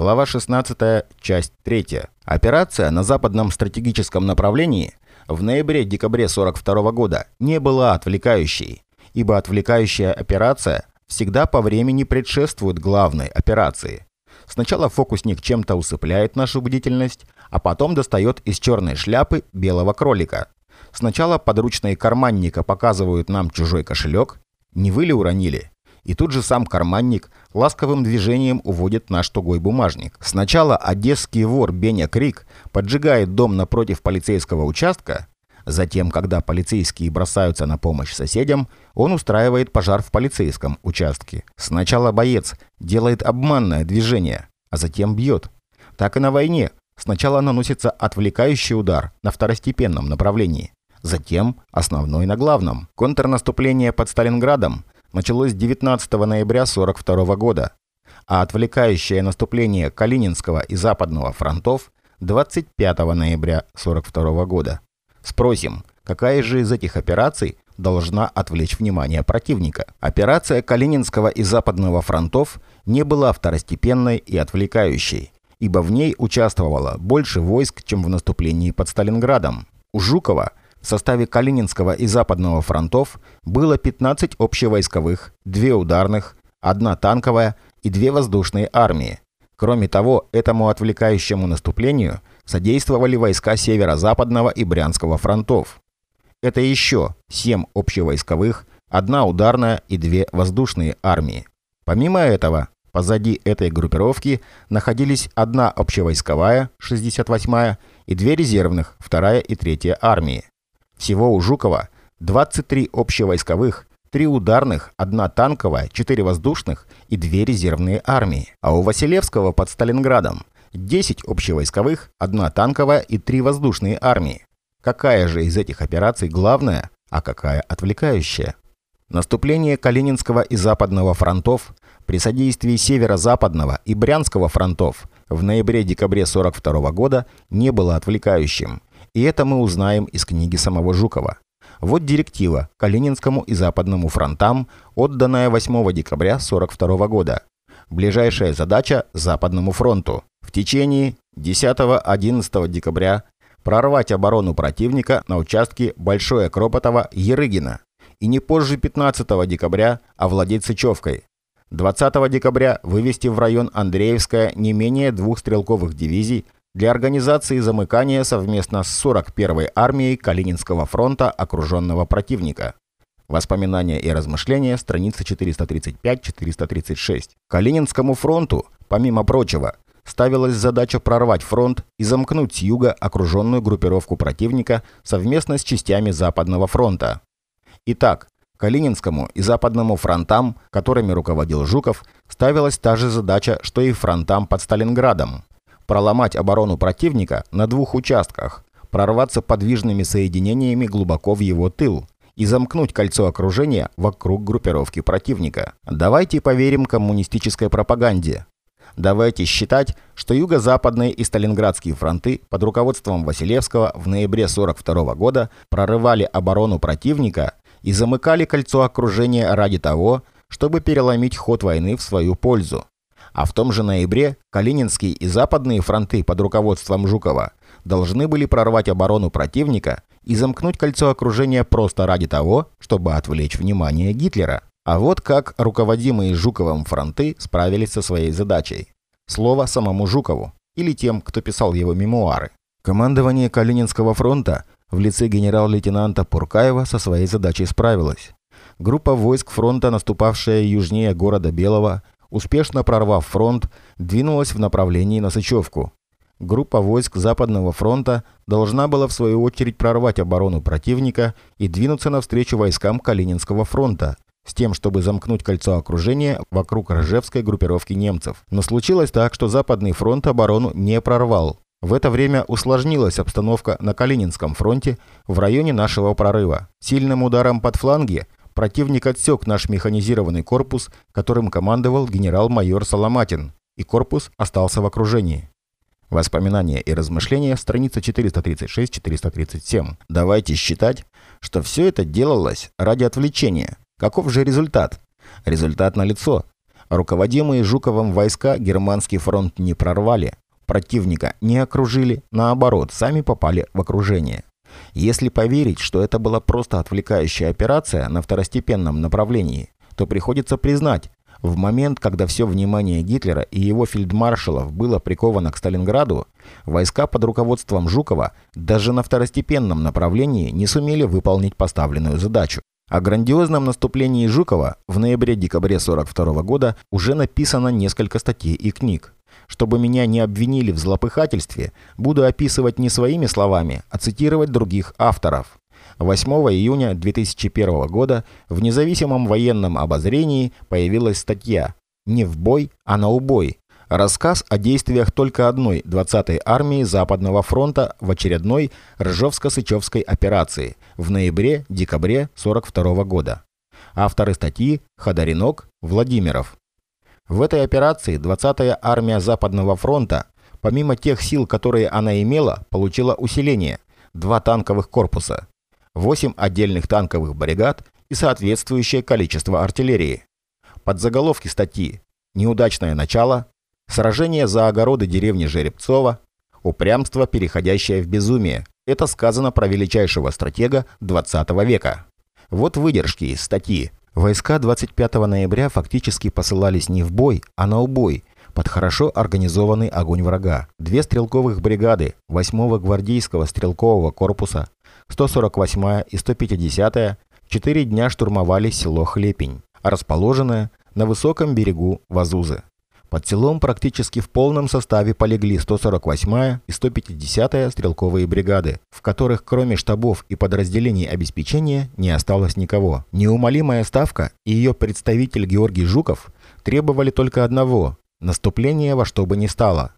Глава 16, часть 3. Операция на западном стратегическом направлении в ноябре-декабре 42 года не была отвлекающей, ибо отвлекающая операция всегда по времени предшествует главной операции. Сначала фокусник чем-то усыпляет нашу бдительность, а потом достает из черной шляпы белого кролика. Сначала подручные карманника показывают нам чужой кошелек. Не вы ли уронили? И тут же сам карманник ласковым движением уводит наш тугой бумажник. Сначала одесский вор Беня Крик поджигает дом напротив полицейского участка, Затем, когда полицейские бросаются на помощь соседям, он устраивает пожар в полицейском участке. Сначала боец делает обманное движение, а затем бьет. Так и на войне. Сначала наносится отвлекающий удар на второстепенном направлении, затем основной на главном. Контрнаступление под Сталинградом началось 19 ноября 1942 года, а отвлекающее наступление Калининского и Западного фронтов 25 ноября 1942 года. Спросим, какая же из этих операций должна отвлечь внимание противника? Операция Калининского и Западного фронтов не была второстепенной и отвлекающей, ибо в ней участвовало больше войск, чем в наступлении под Сталинградом. У Жукова в составе Калининского и Западного фронтов было 15 общевойсковых, 2 ударных, 1 танковая и 2 воздушные армии. Кроме того, этому отвлекающему наступлению содействовали войска Северо-Западного и Брянского фронтов. Это еще 7 общевойсковых, одна ударная и две воздушные армии. Помимо этого, позади этой группировки находились одна общевойсковая, 68-я, и две резервных, 2 и 3 армии. Всего у Жукова 23 общевойсковых, 3 ударных, 1 танковая, 4 воздушных и 2 резервные армии. А у Василевского под Сталинградом 10 общевойсковых, 1 танковая и 3 воздушные армии. Какая же из этих операций главная, а какая отвлекающая? Наступление Калининского и Западного фронтов при содействии Северо-Западного и Брянского фронтов в ноябре-декабре 42 года не было отвлекающим, и это мы узнаем из книги самого Жукова. Вот директива Калининскому и Западному фронтам, отданная 8 декабря 42 года. Ближайшая задача Западному фронту. В течение 10-11 декабря прорвать оборону противника на участке Большое Кропотово-Ерыгина и не позже 15 декабря овладеть Сычевкой. 20 декабря вывести в район Андреевская не менее двух стрелковых дивизий для организации замыкания совместно с 41-й армией Калининского фронта окруженного противника. Воспоминания и размышления, страница 435-436. Калининскому фронту, помимо прочего, ставилась задача прорвать фронт и замкнуть с юга окруженную группировку противника совместно с частями Западного фронта. Итак, Калининскому и Западному фронтам, которыми руководил Жуков, ставилась та же задача, что и фронтам под Сталинградом проломать оборону противника на двух участках, прорваться подвижными соединениями глубоко в его тыл и замкнуть кольцо окружения вокруг группировки противника. Давайте поверим коммунистической пропаганде. Давайте считать, что юго-западные и Сталинградские фронты под руководством Василевского в ноябре 1942 года прорывали оборону противника и замыкали кольцо окружения ради того, чтобы переломить ход войны в свою пользу. А в том же ноябре Калининские и Западные фронты под руководством Жукова должны были прорвать оборону противника и замкнуть кольцо окружения просто ради того, чтобы отвлечь внимание Гитлера. А вот как руководимые Жуковым фронты справились со своей задачей. Слово самому Жукову или тем, кто писал его мемуары. Командование Калининского фронта в лице генерал-лейтенанта Пуркаева со своей задачей справилось. Группа войск фронта, наступавшая южнее города Белого, успешно прорвав фронт, двинулась в направлении на Сычевку. Группа войск Западного фронта должна была в свою очередь прорвать оборону противника и двинуться навстречу войскам Калининского фронта, с тем, чтобы замкнуть кольцо окружения вокруг Ржевской группировки немцев. Но случилось так, что Западный фронт оборону не прорвал. В это время усложнилась обстановка на Калининском фронте в районе нашего прорыва. Сильным ударом под фланги Противник отсек наш механизированный корпус, которым командовал генерал-майор Соломатин, и корпус остался в окружении. Воспоминания и размышления, страница 436-437. Давайте считать, что все это делалось ради отвлечения. Каков же результат? Результат налицо. Руководимые Жуковым войска германский фронт не прорвали, противника не окружили, наоборот, сами попали в окружение. Если поверить, что это была просто отвлекающая операция на второстепенном направлении, то приходится признать, в момент, когда все внимание Гитлера и его фельдмаршалов было приковано к Сталинграду, войска под руководством Жукова даже на второстепенном направлении не сумели выполнить поставленную задачу. О грандиозном наступлении Жукова в ноябре-декабре 1942 года уже написано несколько статей и книг. Чтобы меня не обвинили в злопыхательстве, буду описывать не своими словами, а цитировать других авторов. 8 июня 2001 года в независимом военном обозрении появилась статья «Не в бой, а на убой», Рассказ о действиях только одной 20-й армии Западного фронта в очередной Ржевско-Сычевской операции в ноябре-декабре 42 года. Авторы статьи Ходоринок, Владимиров. В этой операции 20-я армия Западного фронта, помимо тех сил, которые она имела, получила усиление – два танковых корпуса, 8 отдельных танковых бригад и соответствующее количество артиллерии. Под заголовки статьи «Неудачное начало», Сражение за огороды деревни Жеребцова, упрямство, переходящее в безумие. Это сказано про величайшего стратега 20 века. Вот выдержки из статьи. Войска 25 ноября фактически посылались не в бой, а на убой, под хорошо организованный огонь врага. Две стрелковых бригады 8-го гвардейского стрелкового корпуса, 148-я и 150-я, четыре дня штурмовали село Хлепень, расположенное на высоком берегу Вазузы. Под селом практически в полном составе полегли 148-я и 150-я стрелковые бригады, в которых кроме штабов и подразделений обеспечения не осталось никого. Неумолимая ставка и ее представитель Георгий Жуков требовали только одного – наступления во что бы ни стало.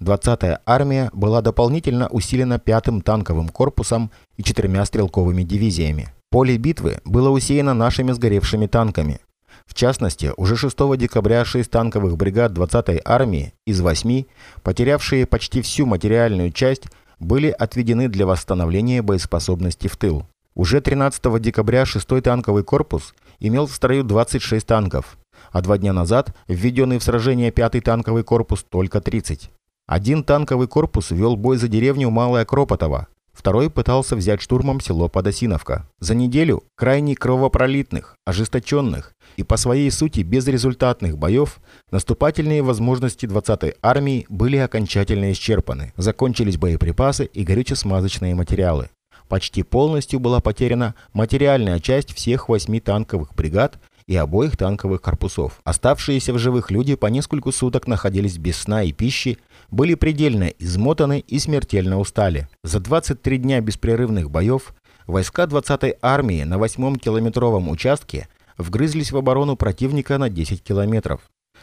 20-я армия была дополнительно усилена 5-м танковым корпусом и четырьмя стрелковыми дивизиями. Поле битвы было усеяно нашими сгоревшими танками – в частности, уже 6 декабря 6 танковых бригад 20-й армии из 8, потерявшие почти всю материальную часть, были отведены для восстановления боеспособности в тыл. Уже 13 декабря 6-й танковый корпус имел в строю 26 танков, а два дня назад введенный в сражение 5-й танковый корпус только 30. Один танковый корпус вел бой за деревню Малая Кропотова, Второй пытался взять штурмом село Подосиновка. За неделю крайне кровопролитных, ожесточенных и по своей сути безрезультатных боев наступательные возможности 20-й армии были окончательно исчерпаны. Закончились боеприпасы и горюче-смазочные материалы. Почти полностью была потеряна материальная часть всех восьми танковых бригад и обоих танковых корпусов. Оставшиеся в живых люди по несколько суток находились без сна и пищи, были предельно измотаны и смертельно устали. За 23 дня беспрерывных боев войска 20-й армии на 8-м километровом участке вгрызлись в оборону противника на 10 километров.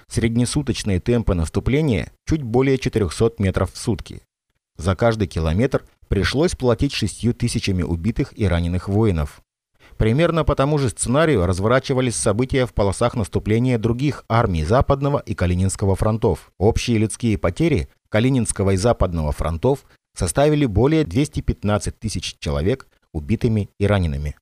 Среднесуточные темпы наступления чуть более 400 метров в сутки. За каждый километр пришлось платить шестью тысячами убитых и раненых воинов. Примерно по тому же сценарию разворачивались события в полосах наступления других армий Западного и Калининского фронтов. Общие людские потери Калининского и Западного фронтов составили более 215 тысяч человек убитыми и ранеными.